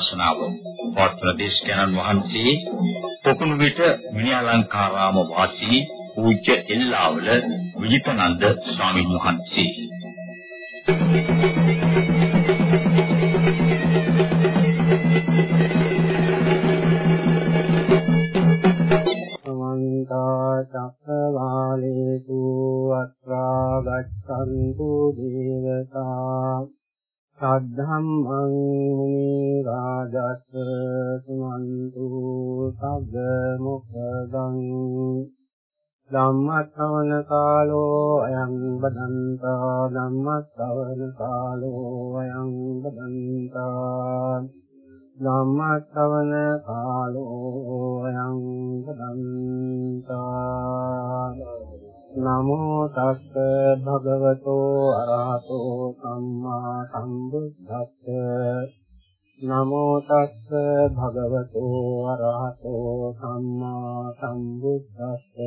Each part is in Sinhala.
ධර්මානුශාසනාව පවත්වන දේශකයන්න් වහන්සේ පොකුණු විට මිනිඅලංකාරාම වාසී පූජ්‍ය එල්ලාවල විජිතනන්ද ස්වාමීන් වහන්සේ. චක්කවාලේසු සද්ධම්මං මුනි රාජස් සුමන්තු සග්ග මොක්ඛදං ධම්මස්සවන කාලෝ අයං බදන්තා ධම්මස්සවන කාලෝ අයං බදන්තා ධම්මස්සවන කාලෝ අයං බදන්තා නමෝ තස්ස භගවතෝ අරහතෝ සම්මා සම්බුද්දස්ස. නමෝ තස්ස භගවතෝ අරහතෝ සම්මා සම්බුද්දස්ස.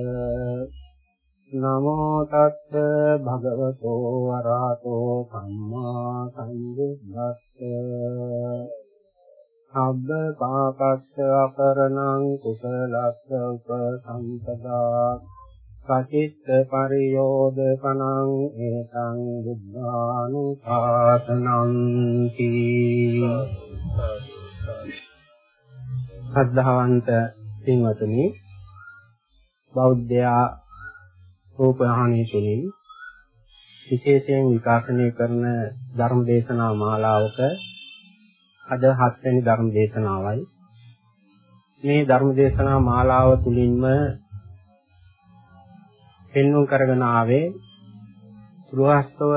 නමෝ තස්ස භගවතෝ අරහතෝ සම්මා සම්බුද්දස්ස. සබ්බ පාපස්ස අපරණං කුසලස්ස උපසම්පදා. සචිත්ත පරියෝදපනං ඒතං බුද්ධානුශාසනං කී සද්ධාවන්ත පින්වතුනි බෞද්ධයා රූපහානිය තුළින් විශේෂයෙන් විකාශනය කරන ධර්ම දේශනා මාලාවක අද හත්වෙනි ධර්ම දේශනාවයි මේ ධර්ම දේශනා මාලාව තුළින්ම පෙන්වුම් කරගෙන ආවේ ගෘහස්තව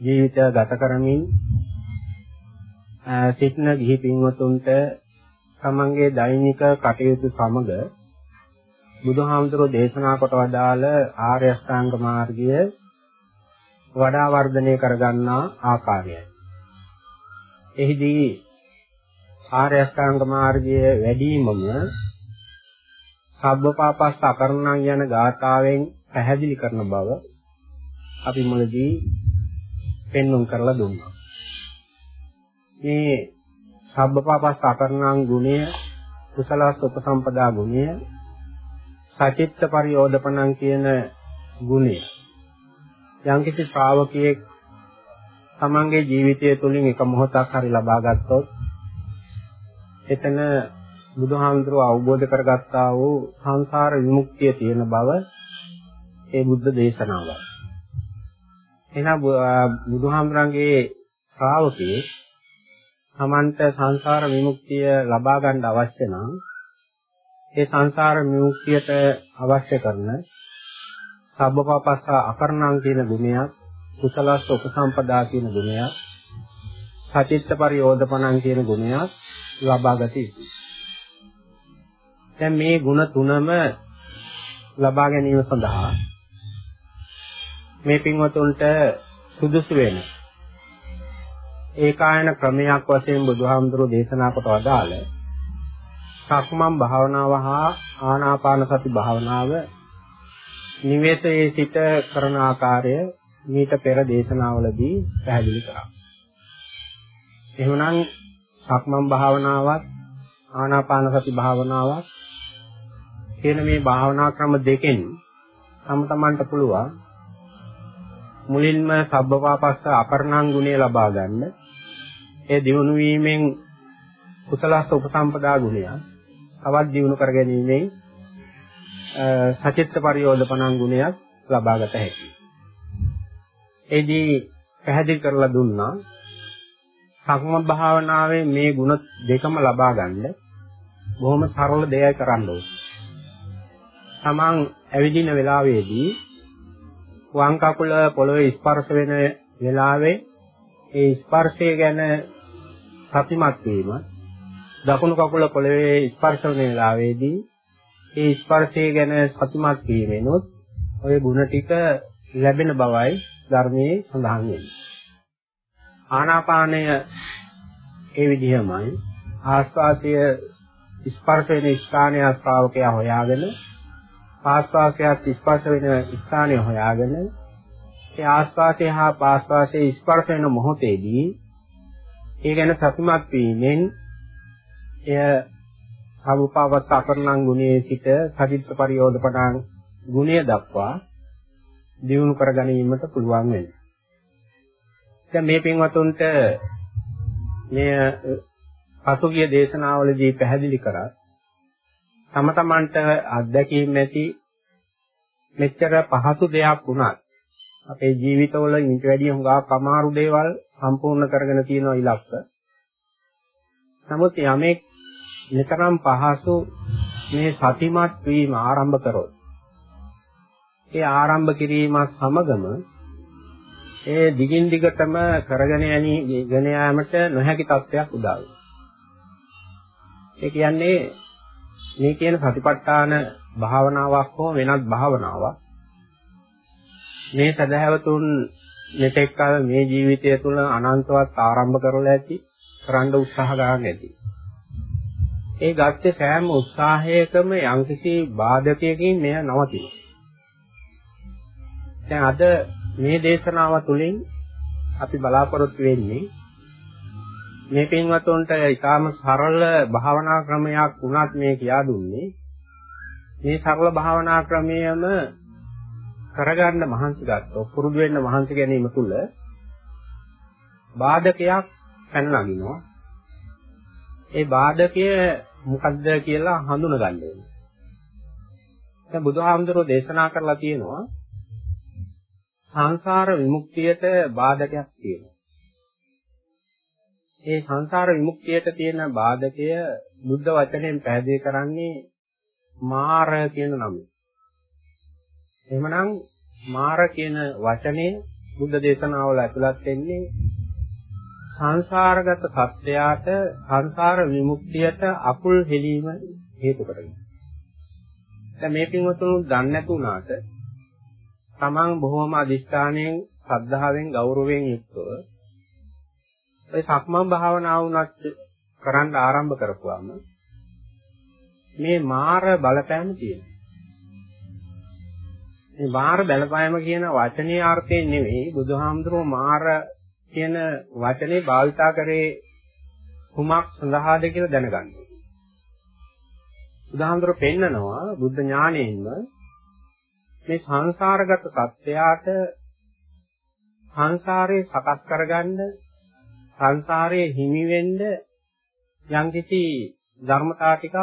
ජීවිතය ගත කරමින් සිටින ගිහි පින්වතුන්ට තමන්ගේ දෛනික කටයුතු සමග බුදුහාමුදුරෝ දේශනා කොට වදාළ ආර්ය අෂ්ටාංග මාර්ගය වඩා වර්ධනය කරගන්නා ආකාරයයි. එහිදී ආර්ය අෂ්ටාංග මාර්ගයේ වැඩිමම සබ්බපාපස්ස අකරණං යන ගාථාවෙන් පැහැදිලි කරන බව අපි මුලදී පෙන්වුම් කරලා දුන්නා. මේ සබ්බපාපස්ස අකරණං ගුණය කුසලස් උපසම්පදා ගුණය සචිත්ත පරියෝධපණං කියන ගුණය යම්කිසි ශ්‍රාවකයෙක් තමන්ගේ ජීවිතය තුළින් එක මොහොතක් හරි ලබා ගත්තොත් එතන බුදුහාමුදුරුව අවබෝධ කරගත්තා වූ සංසාර විමුක්තිය තියෙන බව ඒ බුද්ධ දේශනාවයි. එහෙනම් බුදුහාමුදුරන්ගේ ශ්‍රාවකේ තමන්ට සංසාර විමුක්තිය ලබා ගන්න අවශ්‍ය නම් ඒ සංසාර විමුක්තියට අවශ්‍ය කරන සබ්බපාපස්ස අකරණං කියන ගුණයක් කුසලස්ස උපසම්පදා කියන ගුණයක් සචිත්ත පරියෝධපණං කියන ගුණයක් ලබා ගත යුතුයි. දැන් මේ ಗುಣ තුනම ලබා ගැනීම සඳහා මේ පින්වතුන්ට සුදුසු වෙන ඒකායන ක්‍රමයක් වශයෙන් බුදුහාමුදුරුවෝ දේශනා කොට වදාළ සක්මන් භාවනාව හා ආනාපාන සති භාවනාව නිවේතයේ සිට කරන ආකාරය මීට පෙර දේශනාවලදී පැහැදිලි කරා. එහෙමනම් සක්මන් භාවනාවත් ආනාපාන සති භාවනාවත් කියන මේ භාවනා ක්‍රම දෙකෙන් තම තමන්ට පුළුවන් මුලින්ම සබ්බපාපස්ස අපර්ණං ගුණය ලබා ගන්න. ඒ දිනු වීමෙන් කුසලස්ස උපසම්පදා ගුණය තවත් දිනු කර ගැනීමෙන් සචිත්ත පරියෝධපණං ගුණයක් ලබා ගත හැකියි. එදී පැහැදිලි කරලා දුන්නා සක්ම භාවනාවේ මේ ගුණ දෙකම ලබා ගන්න බොහොම සරල දෙයක් කරන්න ඕනේ. තමන් ඇවිදින වෙලාවේදී වම් කකුල පොළවේ ස්පර්ශ වෙන වෙලාවේ ඒ ස්පර්ශය ගැන සතිමත් වීම දකුණු කකුල පොළවේ ස්පර්ශ වෙන වෙලාවේදී ඒ ස්පර්ශය ගැන සතිමත් වීමෙනොත් ඔය ಗುಣ ටික ලැබෙන බවයි ධර්මයේ සඳහන් වෙන්නේ. ආනාපානය ඒ විදිහමයි ආස්වාදය ස්පර්ශ වෙන ස්ථානය ශ්‍රාවකයා හොයාගෙන ආස්වාසයත් ස්පර්ශ වෙන ස්ථානය හොයාගෙන ඒ ආස්වාසය හා පාස්වාසයේ ස්පර්ශ වෙන මොහොතේදී ඒ ගැන සතුටුමත් වීමෙන් එය සමුපාවත් අපරණං ගුණයේ සිට සදිත්ත පරියෝධපණං ගුණය දක්වා දියුණු කර ගැනීමට පුළුවන් වෙනවා. දැන් මේ පින්වතුන්ට මේ පසුගිය දේශනාවලදී පැහැදිලි කරා තම තමන්ට අත්දැකීම් ඇති මෙච්චර පහසු දෙයක් වුණත් අපේ ජීවිතවල ඊට වැඩිය හුඟක් අමාරු දේවල් සම්පූර්ණ කරගෙන තියෙන ඉලක්ක. නමුත් යමෙක් මෙතරම් පහසු මේ සතිමත් වීම ආරම්භ කරොත් ඒ ආරම්භ කිරීමත් සමගම ඒ දිගින් දිගටම කරගෙන යන යාමට නොහැකි තත්ත්වයක් උදා වෙනවා. ඒ කියන්නේ මේ කියන සතිපට්ඨාන භාවනාවක් හෝ වෙනත් භාවනාවක් මේ සදහැවතුන් මෙතෙක් කල මේ ජීවිතය තුළ අනන්තවත් ආරම්භ කරලා ඇති කරන්න උත්සාහ ගන්න ඇති. ඒ ගත්තේ සෑම උත්සාහයකම යම්කිසි බාධකයකින් මෙය නවතිනවා. දැන් අද මේ දේශනාව තුළින් අපි බලාපොරොත්තු වෙන්නේ මේ පින්වතුන්ට ඊටාම සරල භාවනා ක්‍රමයක් වුණත් මේ කියා දුන්නේ. මේ සරල භාවනා ක්‍රමයම කරගන්න මහන්සි ගත්තොත් පුරුදු වෙන්න මහන්සි ගැනීම තුළ බාධකයක් පැන නගිනවා ඒ බාධකය මොකද්ද කියලා හඳුනගන්න ඕනේ. දැන් බුදුහාමුදුරෝ දේශනා කරලා තියෙනවා සංසාර විමුක්තියට බාධකයක් තියෙනවා. ඒ සංසාර විමුක්තියට තියෙන බාධකය බුද්ධ වචනයෙන් පැහැදිලි කරන්නේ මාර කියන නම. එහෙමනම් මාර කියන වචනේ බුද්ධ දේශනාවල ඇතුළත් වෙන්නේ සංසාරගත සත්‍යයට සංසාර විමුක්තියට අකුල් හෙලීම හේතු කරගෙන. දැන් මේ පින්වතුන් දන්නේ නැතුණාට තමන් බොහොම අදිෂ්ඨානයෙන් ශ්‍රද්ධාවෙන් ගෞරවයෙන් යුක්තව ඒ සක්මන් භාවනාව උනත් කරන්න ආරම්භ කරපුවාම මේ මාර බලපෑම තියෙනවා. මේ මාර බලපෑම කියන වචනේ අර්ථයෙන් නෙවෙයි බුදුහාමුදුරුවෝ මාර කියන වචනේ භාවිතා කරේ කුමක් සඳහාද කියලා දැනගන්න. බුදුහාමුදුරුවෝ පෙන්නනවා බුද්ධ ඥාණයෙන්ම මේ සංසාරගත සත්‍යයට සංසාරේ සකස් කරගන්න සංසාරයේ හිමි වෙන්න යම්කිසි ධර්මතා ටිකක්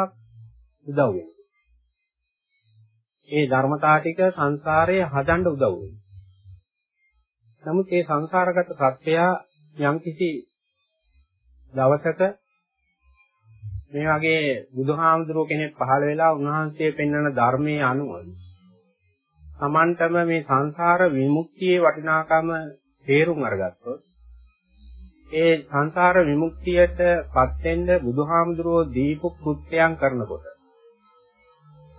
උදව් වෙනවා. ඒ ධර්මතා ටික සංසාරයේ හදන්න උදව් වෙනවා. නමුත් මේ සංසාරගත සත්‍යය යම්කිසි දවසක මේ වගේ බුදුහාමුදුරුව කෙනෙක් පහළ වෙලා උන්වහන්සේ පෙන්වන ධර්මයේ අනුව Tamanටම මේ සංසාර විමුක්තියේ වටිනාකම තේරුම් අරගත්තොත් ඒ සංසාර විමුක්තියට පත් වෙන්න බුදුහාමුදුරුවෝ දීපු කෘත්‍යයන් කරනකොට.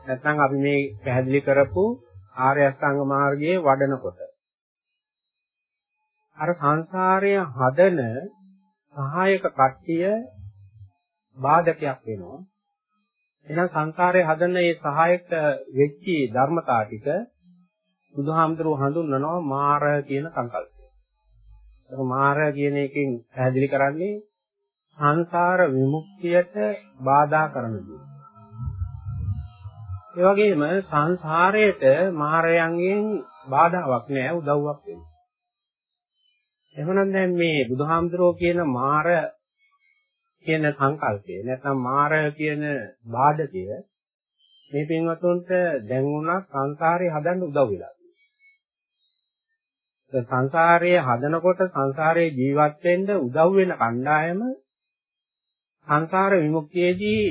නැත්නම් අපි මේ පැහැදිලි කරපු ආර්ය අෂ්ටාංග මාර්ගයේ වඩනකොට. අර සංසාරය හදන සහායක කට්ටිය බාධකයක් වෙනවා. එහෙනම් සංසාරය හදන මේ සහායක වෙච්චි ධර්මතා ටික බුදුහාමුදුරුවෝ හඳුන්වනවා මාර කියන සංකල්පය. ඒක මාරය කියන එකෙන් පැහැදිලි කරන්නේ සංසාර විමුක්තියට බාධා කරන දේ. ඒ වගේම සංසාරයට මාරයන්ගෙන් බාධාවක් නෑ උදව්වක් වෙන්නේ. එහෙනම් දැන් මේ බුදුහාමුදුරෝ කියන මාර කියන සංකල්පය නැත්නම් මාර කියන බාධකය මේ පින්වතුන්ට දැන් උනත් සංසාරේ හදන්න උදව් වෙලා. සංසාරයේ හදනකොට සංසාරයේ ජීවත් වෙන්න උදව් වෙන කණ්ඩායම සංසාර විමුක්තියේදී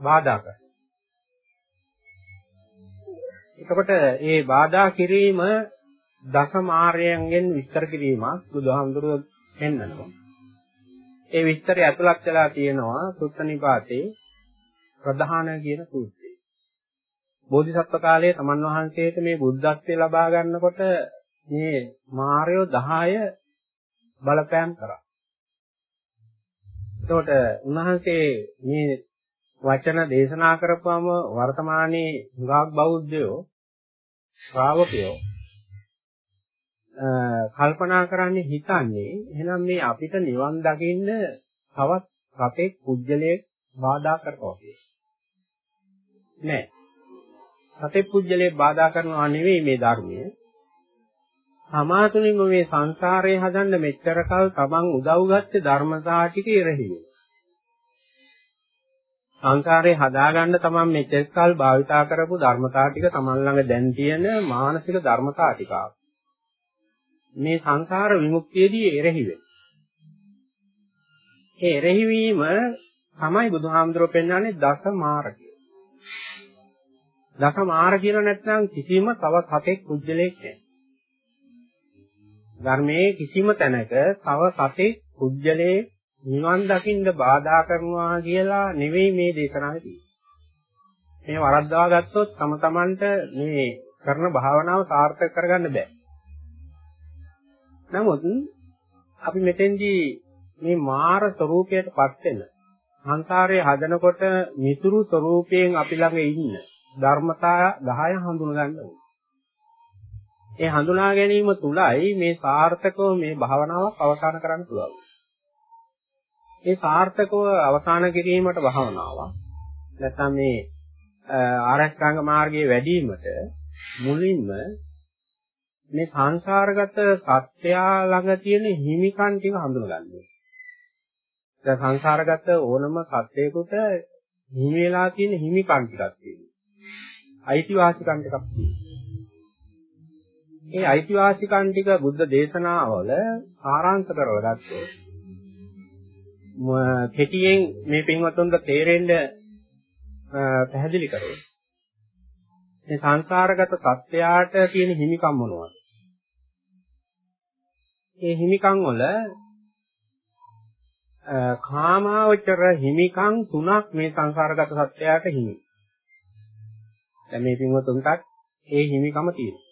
බාධා කරනවා. එතකොට මේ බාධා කිරීම දසමාර්යයන්ගෙන් විස්තර කිරීමක් බුදුහාමුදුරුවෝ පෙන්නනවා. ඒ විස්තරය ඇතුළත් වෙලා තියෙනවා සුත්ත නිපාතේ ප්‍රධාන කියන සූත්‍රය. බෝධිසත්ව කාලයේ තමන් වහන්සේට මේ බුද්ධත්වයේ ලබා ගන්නකොට මේ මාර්යෝ 10 බලපෑම් කරා. එතකොට උන්වහන්සේ මේ වචන දේශනා කරපුවම වර්තමානයේ හුඟක් බෞද්ධයෝ ශ්‍රාවකයෝ කල්පනා කරන්නේ හිතන්නේ එහෙනම් මේ අපිට නිවන් දකින්න තවත් රටේ කුජලයේ බාධා කරනවා කියන්නේ. නෑ. රටේ කුජලයේ බාධා කරනවා නෙවෙයි මේ ධර්මය. සමාතුලින්ම මේ සංසාරේ හදන්න මෙච්චර කල් තමන් උදව් ගත්තේ ධර්මතා ටික ඉරහිව. සංසාරේ හදාගන්න තමන් මෙච්චර කල් භාවිතා කරපු ධර්මතා ටික තමන් ළඟ දැන් තියෙන මානසික ධර්මතා ටික. මේ සංසාර විමුක්තියදී එරෙහි වෙන. ඒ එරෙහි වීම තමයි බුදුහාමුදුරුවෝ පෙන්වන්නේ දස මාර්ගය. දස මාර්ග කියලා නැත්නම් කිසිම තවත් හතෙක් කුජලයක් නැහැ. ධර්මයේ කිසිම තැනක තව සතේ කුජලයේ නිවන් දකින්න බාධා කරනවා කියලා නෙවෙයි මේ දේශනාවේ තියෙන්නේ. මේ වරද්දවා ගත්තොත් තම තමන්ට මේ කරන භාවනාව සාර්ථක කරගන්න බෑ. නමුත් අපි මෙතෙන්දී මේ මාර ස්වરૂපයටපත් වෙන සංසාරයේ හදනකොට මිතුරු ස්වરૂපයෙන් අපි ළඟ ඉන්න ධර්මතා 10 හඳුන ගන්න ඕනේ. ඒ හඳුනා ගැනීම තුලයි මේ සාර්ථකව මේ භාවනාවක් අවසන් කරන්න පුළුවන්. මේ සාර්ථකව අවසන් කිරීමට භාවනාවක් නැත්නම් මේ ආරෂ්ඨාංග මාර්ගයේ වැඩිවීමට මුලින්ම මේ සංසාරගත සත්‍යය ළඟ තියෙන හිමිකම් ටික හඳුනගන්න ඕනේ. දැන් සංසාරගත ඕනම සත්‍යයකට හිමි වෙලා තියෙන හිමිකම් ටිකක් තියෙනවා. අයිතිවාසිකම් ටිකක් තියෙනවා. ඒ අයිතිවාසිකම් ටික බුද්ධ දේශනාවල සාරාංශ කරවගත්තොත් කෙටියෙන් මේ පින්වතුන්ට තේරෙන්න පැහැදිලි කරේ. මේ සංසාරගත සත්‍යයට තියෙන හිමිකම් මොනවද? ඒ හිමිකම් වල කාමාවචර හිමිකම් තුනක් මේ සංසාරගත සත්‍යයට හිමි. දැන් මේ පින්වතුන්ටත් ඒ හිමිකම තියෙනවා.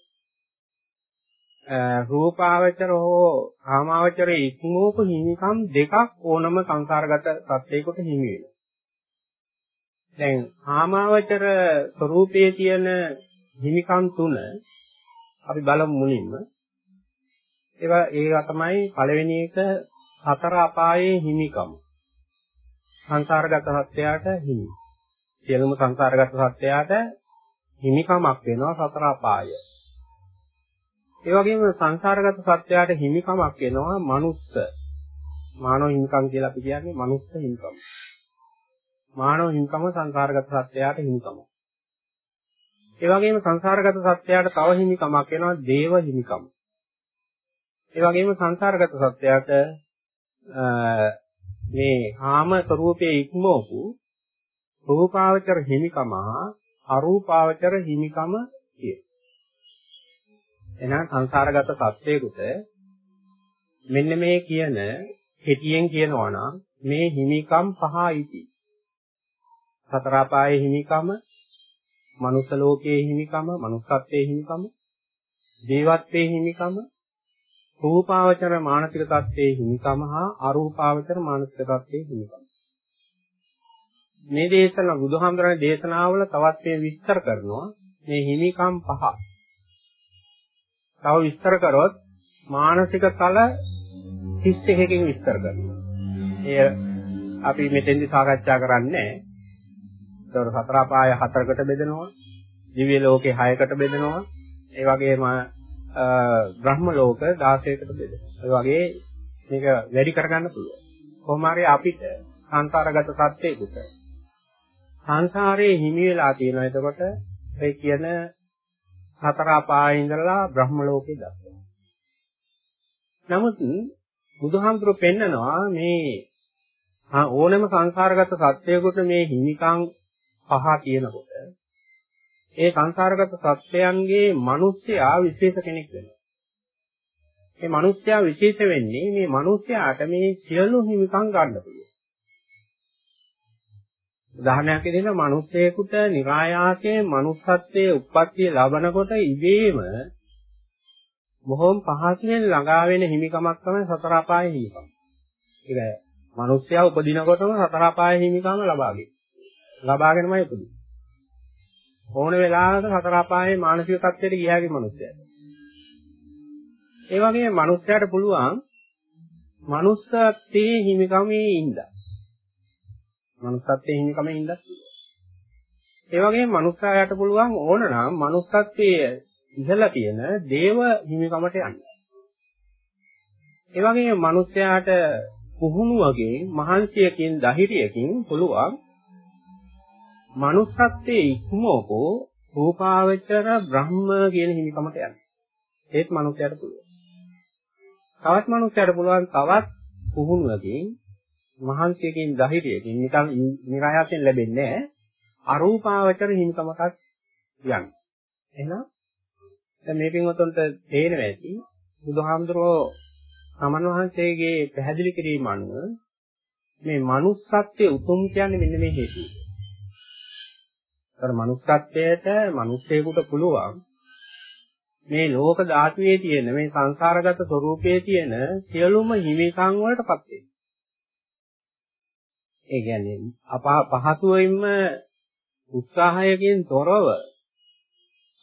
රූපාවචර හෝ කාමාවචර ඉක්මෝප හිමිකම් දෙකක් ඕනම සංසාරගත සත්‍යයකට හිමි වෙනවා. දැන් කාමාවචර ස්වરૂපයේ තියෙන හිමිකම් තුන අපි බලමු මුලින්ම. ඒවා ඒවා තමයි පළවෙනි එක සතර අපායේ හිමිකම. සංසාරගත සත්‍යයට හිමි. සියලුම සංසාරගත සත්‍යයට හිමිකමක් වෙනවා සතර අපාය. ඒ වගේම සංසාරගත සත්‍යයට හිමිකමක් වෙනවා මනුස්ස. මානව හිමිකම් කියලා අපි කියන්නේ මනුස්ස හිමිකම. මානව හිමිකම සංසාරගත සත්‍යයට හිමිකම. ඒ වගේම සංසාරගත සත්‍යයට තව හිමිකමක් වෙනවා දේව හිමිකම. ඒ වගේම සංසාරගත සත්‍යයට මේ කාම ස්වરૂපයේ ඉක්මවපු රූපාවචර හිමිකම අරූපාවචර හිමිකම කියේ. එහෙනම් සංසාරගත සත්‍යයකට මෙන්න මේ කියන කෙටියෙන් කියනවා නම් මේ හිමිකම් පහයිති. සතර අපායේ හිමිකම, මනුස්ස ලෝකයේ හිමිකම, මනුස්සත්වයේ හිමිකම, දේවත්වයේ හිමිකම, රූපාවචර මානසික තත්ත්වයේ හිමිකම හා අරූපාවචර මානසික තත්ත්වයේ හිමිකම. මේ දේශන බුදුහාමුදුරනේ දේශනාවල තවත් මේ විස්තර කරනවා මේ හිමිකම් පහ. තව විස්තර කරොත් මානසික තල 31කින් විස්තර කරනවා. එය අපි මෙතෙන්දි සාකච්ඡා කරන්නේ නැහැ. සතර අපාය හතරකට බෙදෙනවා. දිව්‍ය ලෝකේ හයකට බෙදෙනවා. ඒ වගේම බ්‍රහ්ම ලෝක 16කට බෙදෙනවා. ඒ වගේ මේක වැඩි කරගන්න පුළුවන්. කොහොම හරි අපිට සංසාරගත සත්‍යයකට සංසාරයේ හිමි වෙලා තියෙනවා. එතකොට ඒ කියන හතර අපායේ ඉඳලා බ්‍රහ්ම ලෝකේ දක්වා. නමුත් බුදුහාමුදුරු පෙන්නනවා මේ ඕනෑම සංසාරගත සත්‍යයකට මේ හිමිකම් පහ තියෙනකොට ඒ සංසාරගත සත්‍යයන්ගේ මිනිස්යා විශේෂ කෙනෙක් වෙනවා. මේ මිනිස්යා විශේෂ වෙන්නේ මේ මිනිස්යාට මේ සියලු හිමිකම් ගන්න පුළුවන්. උදාහරණයක් විදිහට මිනිස්සෙකුට નિરાයාසයෙන් manussත්වයේ උප්පත්තිය ලබනකොට ඉබේම බොහොම පහසුවෙන් ළඟා වෙන හිමිකමක් තමයි සතර අපායේ හිමිකම. ඒක මිනිස්සයා උපදිනකොටම සතර අපායේ හිමිකම ලබාගෙන. ලබාගෙනමයි උපදින්නේ. ඕන වෙලාවක සතර අපායේ මානසික තත්ත්වයට ගියාගේ මිනිස්සයා. ඒ වගේම මනුස්සයාට පුළුවන් මනුස්සත්වයේ හිමිකමේ ඉඳ. මනුස්සත්වයේ හිමිකමේ ඉඳ. ඒ වගේම මනුස්සයාට පුළුවන් ඕන නම් මනුස්සත්වයේ ඉහළ තියෙන දේව හිමිකමට යන්න. ඒ වගේම මනුස්සයාට පුහුණුවකින් මහන්සියකින් ධෛර්යයකින් පුළුවන් manussත්වයේ ඉක්මවකෝ රූපාවචර බ්‍රහ්ම කියන හිමිකමට යන්න. ඒත් මනුස්සයාට පුළුවන්. තවත් මනුස්සයාට පුළුවන් තවත් පුහුණුවකින් මහන්සියකින් ධෛර්යයකින් නිකන් නිරායයෙන් ලැබෙන්නේ නැහැ. අරූපාවචර හිමිකමකට යන්න. එහෙනම් දැන් මේ පින්වතුන්ට තේරෙනවා ඇති බුදුහාමුදුරුවෝ සමන් වහන්සේගේ පැහැදිලි කිරීම අනුව මේ manussත්වයේ උතුම් කියන්නේ මෙන්න මේ හේතුව. අර manussත්වයට මිනිස්සෙකුට පුළුවන් මේ ලෝක ධාතුවේ තියෙන මේ සංසාරගත ස්වરૂපයේ තියෙන සියලුම හිමිකම් වලටපත් වෙන්න. ඒ කියන්නේ අප පහසුවෙන්ම උත්සාහයකින් තොරව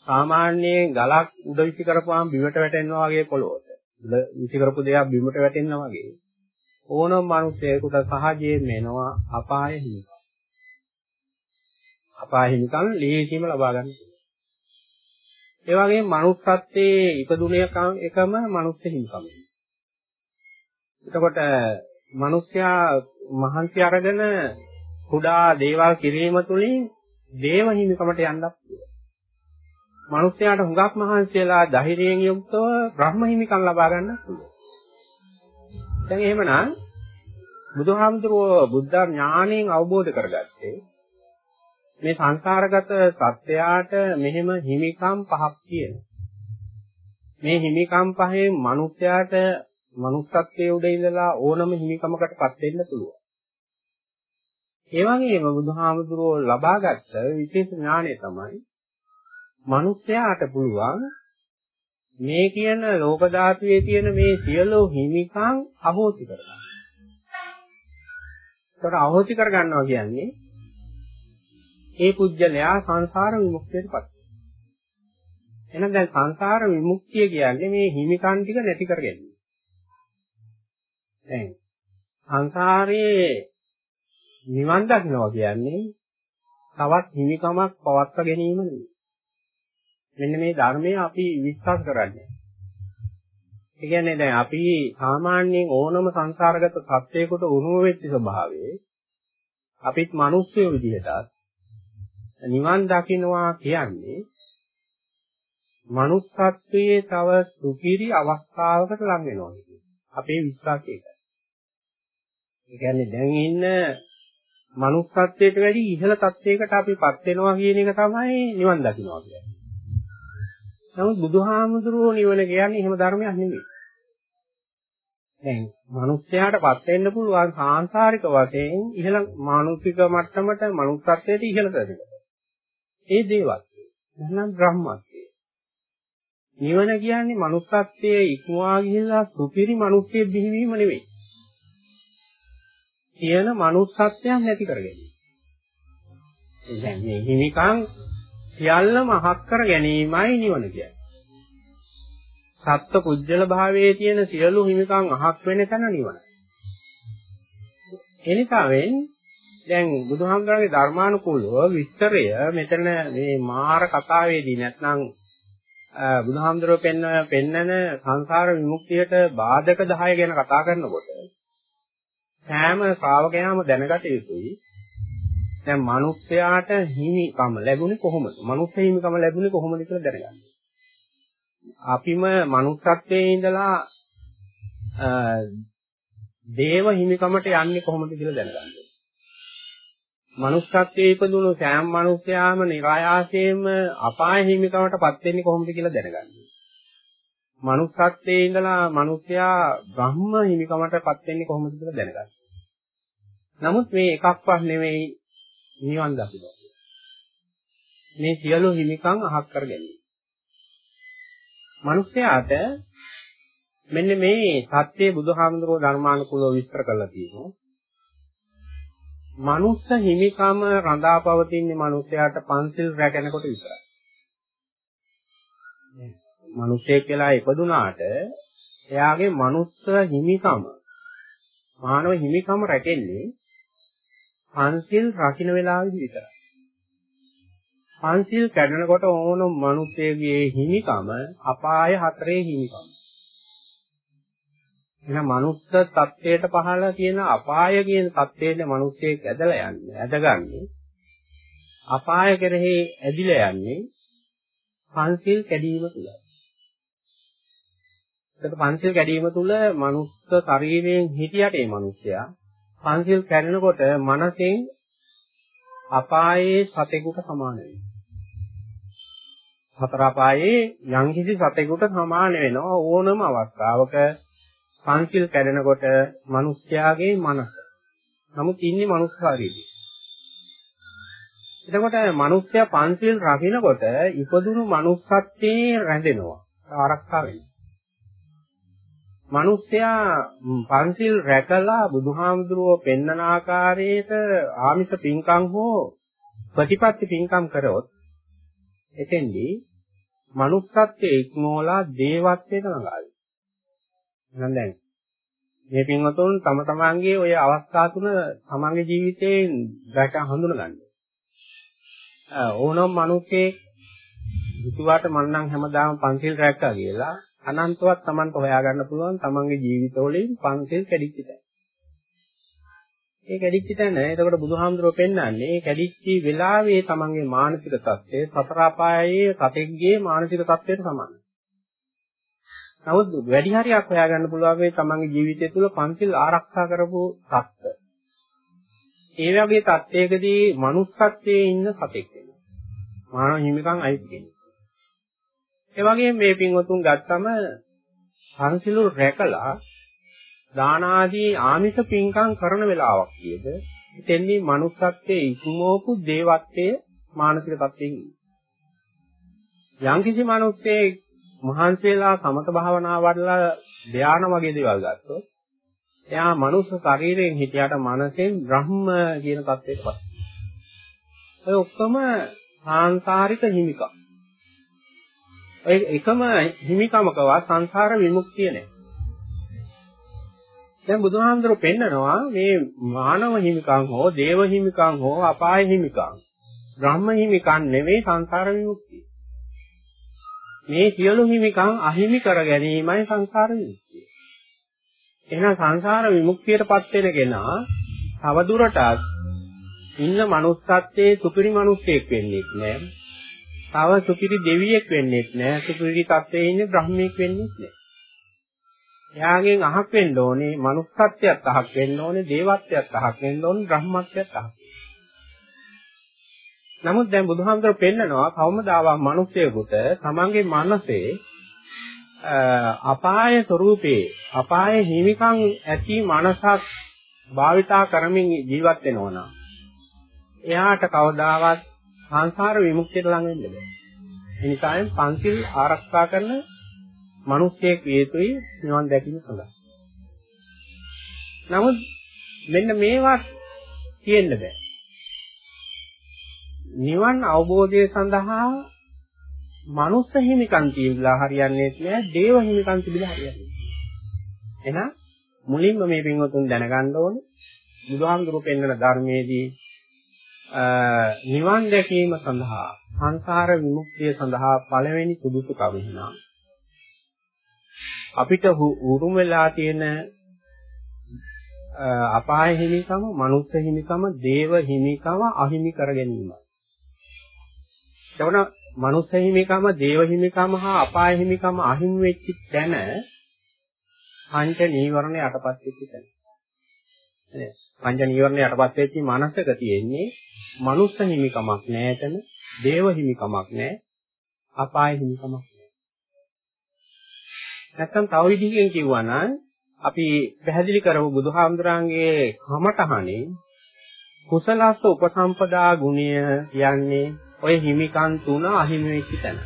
සාමාන්‍යයෙන් ගලක් උඩ විසි කරපුවාම බිමට වැටෙනවා වගේ පොළොවට. උඩ විසි කරපු දෙයක් බිමට වැටෙනවා වගේ. ඕනම මිනිසෙකුට සහජයෙන් එනවා අපාය හිමිකම්. අපාය හිමිකම් ලේසියෙම ලබා ගන්න. ඒ වගේම manussත්වයේ ඉපදුනේ එකම manuss හිමිකම. එතකොට මිනිස්යා මහන්සි අරගෙන කුඩා දේවල් කිරීම තුළින් දේව හිමිකමට යන්නත් පුළුවන්. මිනිස්යාට හුඟක් මහන්සියලා ධෛර්යයෙන් යුක්තව බ්‍රහ්ම හිමිකම් ලබා ගන්නත් පුළුවන්. දැන් එහෙමනම් බුදුහාමුදුරුවෝ බුද්ධ ඥාණයෙන් අවබෝධ කරගත්තේ මේ සංසාරගත සත්‍යයට මෙහෙම හිමිකම් පහක් තියෙනවා. මේ හිමිකම් පහෙන් මිනිස්යාට manussත්වයේ උඩ ඉඳලා ඕනම හිමිකමකටපත් වෙන්න පුළුවන්. ඒ වගේම බුදුහාමුදුරුවෝ ලබාගත් විශේෂ ඥානය තමයි මිනිස්යාට පුළුවන් මේ කියන ලෝක ධාතුවේ තියෙන මේ සියලු හිමිකම් අහෝසි කරගන්න. ඒකට අහෝසි කරගන්නවා කියන්නේ ඒ පුජ්‍යලයා සංසාර විමුක්තියටපත් වෙනවා. එහෙනම් දැන් සංසාර විමුක්තිය කියන්නේ මේ හිමිකම් ටික නැති කර ගැනීම. දැන් සංසාරයේ නිවන් දකින්නවා කියන්නේ තවත් හිමිකමක් පවත්වා ගැනීම නෙවෙයි. මෙන්න මේ ධර්මය අපි විශ්වාස කරන්නේ. ඒ කියන්නේ දැන් අපි සාමාන්‍යයෙන් ඕනම සංසාරගත සත්‍යයකට උරුම වෙච්ච ස්වභාවයේ අපිත් මිනිස්සු විදිහටත් නිවන් දකින්නවා කියන්නේ manussත්වයේ තව සුපිරි අවස්ථාවකට ලං වෙනවා කියන්නේ. අපේ විශ්වාසය ඒකයි. ඒ කියන්නේ දැන් ඉන්න manussත්වයට වැඩි ඉහළ තත්වයකට අපිපත් වෙනවා කියන එක තමයි නිවන් දකින්නවා කියන්නේ. නමුත් බුදුහාමුදුරුවෝ නිවන කියන්නේ එහෙම ධර්මයක් නෙමෙයි. දැන් මිනිස්යාටපත් වෙන්න පුළුවන් සාංශාරික වශයෙන් ඉහළ මානසික මට්ටමට මනුස්සත්වයට ඉහළ කරගෙන. ඒ දේවල්. එහෙනම් බ්‍රහ්මත්වය. නිවන කියන්නේ manussත්වයේ ඉක්මවා ගිහිලා සුපිරි මිනිස්සෙක් බිහිවීම නෙවෙයි. කියන manussත්වයක් නැති කරගැනීම. දැන් මේ හිමිකම් සියල්ලම අහක් කර ගැනීමයි නිවන කියන්නේ. සත්ත්ව කුජල භාවයේ තියෙන සියලු හිමිකම් අහක් වෙන තැන නිවන. එනිසාවෙන් දැන් බුදුහාමුදුරන්ගේ ධර්මානුකූලව විස්තරය මෙතන මේ මාර කතාවේදී නැත්නම් බුදුහාමුදුරුවෝ පෙන්න පෙන්නන සංසාර විමුක්තියට බාධක 10 ගැන කතා කරනකොට සෑම ශ්‍රාවකයාම දැනගත යුතුයි දැන් මිනිස්යාට හිමිකම ලැබුණේ කොහොමද? මිනිස් හිමිකම ලැබුණේ කොහොමද කියලා දැනගන්න. අපිම manussත්වයේ ඉඳලා දේව හිමිකමට යන්නේ කොහොමද කියලා දැනගන්න. manussත්වයේ ඉපදුණු සෑම මිනිසයාම નિરાයාසයෙන්ම අපාය හිමිකමටපත් වෙන්නේ කොහොමද කියලා දැනගන්න. Manussත්වයේ ඉඳලා මිනිසයා බ්‍රහ්ම හිමිකමටපත් වෙන්නේ කොහොමද කියලා දැනගන්න. නමුත් මේ එකක්වත් නෙවෙයි නිවන් දකින්න. මේ සියලු හිමිකම් අහක් කර ගැනීම. මිනිස්යාට මෙන්න මේ සත්‍යයේ බුදුහාමුදුරුවෝ ධර්මානුකූලව විස්තර කරලා තියෙනවා. මනුස්ස හිමිකම රඳා පවතින්නේ මිනිස්යාට පන්සිල් රැකෙනකොට විතරයි. මිනිස්සෙක් කියලා ඉපදුනාට එයාගේ මනුස්ස හිමිකම මානව හිමිකම රැකෙන්නේ පන්සිල් රකින්න වෙලාවෙදි විතරයි. පන්සිල් කැඩෙනකොට ඕන මිනිස්සෙගේ හිමිකම අපාය හතරේ හිමිකම. එහෙනම් මනුස්ස තත්ත්වයට පහළ කියන අපාය කියන තත්ත්වයට මිනිස්සෙක් ඇදලා යන්නේ ඇදගන්නේ අපාය කෙරෙහි ඇදිලා යන්නේ පන්සිල් කැඩීම තුලයි. ඒකට පන්සිල් කැඩීම තුල මනුස්ස ශරීරයෙන් හිටියට ඒ මිනිසයා පන්සිල් කැඩෙනකොට මනසෙන් අපායේ සතෙකුට සමාන වෙනවා. හතර අපායේ යම්කිසි සතෙකුට සමාන වෙනවා ඕනම අවස්ථාවක පන්සිල් කැඩෙනකොට මිනිස්යාගේ මනස. නමුත් ඉන්නේ මනුස්ස ශරීරයේ. එතකොට මිනිස්සයා පන්සිල් රකින්නකොට ඉපදුණු manussත්වයේ රැඳෙනවා. ආරක්ෂා වෙනවා. මිනිස්සයා පන්සිල් රැකලා බුදුහාමුදුරුවෝ පෙන්නන ආකාරයට ආමිෂ පින්කම් හෝ ප්‍රතිපත්ති පින්කම් කරොත් එතෙන්දී manussත්වයේ ඉක්මෝලා දේවත්වයට නගාවි. එහෙනම් දැන් මේ පින්වතුන් තම තමන්ගේ ওই අවස්ථා තුන තමන්ගේ ජීවිතයෙන් දැක හඳුනගන්න. ඕනම මිනිස්සේ හිතුවාට මම නම් හැමදාම පන්සිල් රැක්කා කියලා අනන්තවත් Tamanට හොයාගන්න පුළුවන් Tamanගේ ජීවිතවලින් පන්සිල් කැඩිච්ච තැන. ඒ කැඩිච්ච තැන එතකොට බුදුහාමුදුරුවෝ පෙන්වන්නේ මේ කැඩිච්ච වෙලාවේ Tamanගේ මානසික තත්ත්වය සතර අපායේ සතෙක්ගේ මානසික තත්ත්වයට සමානයි. නමුත් වැඩි හරියක් හොයාගන්න පුළුවන් මේ තමන්ගේ ජීවිතය තුළ පන්සිල් ආරක්ෂා කරපු තත්ත්ව. ඒ වගේ තත්ත්වයකදී manussත්වයේ ඉන්න සතෙක් වෙනවා. මානව හිමිකම් අයිති කෙනෙක්. ඒ වගේම මේ පින්වතුන් ගත්තම පන්සිල් රැකලා දාන ආදී ආමිෂ පින්කම් කරන වෙලාවක් කියද එතෙන්දී manussත්වයේ ඉක්මවපු දේවත්වයේ මානසික තත්ත්වයෙන් යම්කිසි මිනිස්සෙක් මහන්සි වෙලා සමත භාවනා වඩලා ධාන වගේ දේවල් ගත්තොත් එයා මනුස්ස ශරීරයෙන් හිටියට මනසෙන් බ්‍රහ්ම කියන තත්ත්වයට පත්. ඔය ඔක්කොම සාංශාරික හිමිකම්. ඔය එකම හිමිකමකවත් සංසාර විමුක්තිය නැහැ. දැන් බුදුහාමුදුරුවෝ පෙන්නනවා මේ මානව හිමිකම් හෝ දේව හිමිකම් හෝ අපාය හිමිකම් බ්‍රහ්ම හිමිකම් නෙවෙයි සංසාර විමුක්තිය. මේ සියලු හිමිකම් අහිමි කර ගැනීමයි සංසාර විමුක්තිය. එහෙනම් සංසාර විමුක්තියටපත් වෙන කෙනා තවදුරටත් ඉන්න manussත්වයේ සුපිරි මිනිසෙක් වෙන්නේ නැහැ. තව සුපිරි දෙවියෙක් වෙන්නේ නැහැ. සුපිරි තත්ත්වයේ ඉන්නේ බ්‍රහ්මීෙක් වෙන්නේ නැහැ. එයාගෙන් අහක් වෙන්න ඕනේ, manussත්වයක් අහක් වෙන්න ඕනේ, දේවත්වයක් අහක් වෙන්න ඕනේ, බ්‍රහ්මත්වයක් අහක්. නමුත් දැන් බුදුහාමුදුරුවෝ පෙන්නනවා කවමදාවත් මිනිසෙකුට තමන්ගේ මනසේ අපාය ස්වરૂපේ අපාය හිමිකම් ඇති මනසක් භාවිතා කරමින් ජීවත් වෙනවා නම් එයාට කවදාවත් සංසාර විමුක්තියට ලඟ වෙන්න බෑ. ඒ නිසායෙන් පංචිල් ආරක්ෂා කරන මිනිස්සෙක් විය යුතුයි නිවන් දැකීම සඳහා. නමුත් මෙන්න මේවා තියෙන්න බෑ. නිවන් අවබෝධය සඳහා මනුස්ස හිමිකම් තියලා හරියන්නේ නැහැ, දේව හිමිකම් තිබිලා හරියන්නේ. එහෙනම් මුලින්ම මේ පින්වතුන් දැනගන්න ඕනේ බුදුහාමුදුරුවෝ පෙන්වන ධර්මයේදී නිවන් දැකීම සඳහා සංසාර විමුක්තිය සඳහා පළවෙනි සුදුසුකම හිනා අපිට උරුම වෙලා තියෙන අපාය හිමිකම, මනුස්ස හිමිකම, දේව හිමිකම අහිමි කර ගැනීම. එතකොට මනුස්ස හිමිකම, දේව හිමිකම හා අපාය හිමිකම අහිමි වෙච්ච තැන පංච නීවරණ යටපත් වෙච්ච තැන. නේද? පංච නීවරණ යටපත් වෙච්ච මනසක තියෙන්නේ මනුස්ස හිමිකමක් නෑ එතන, දේව හිමිකමක් නෑ, අපාය හිමිකමක් නෑ. නැත්තම් තව විදිහකින් කිව්වා නම් අපි පැහැදිලි කරමු බුදුහාමුදුරන්ගේ කමඨහනේ කුසලස්ස උපසම්පදා ගුණය කියන්නේ ඔය හිමිකන් තුන අහිමි වෙච්ච තැන.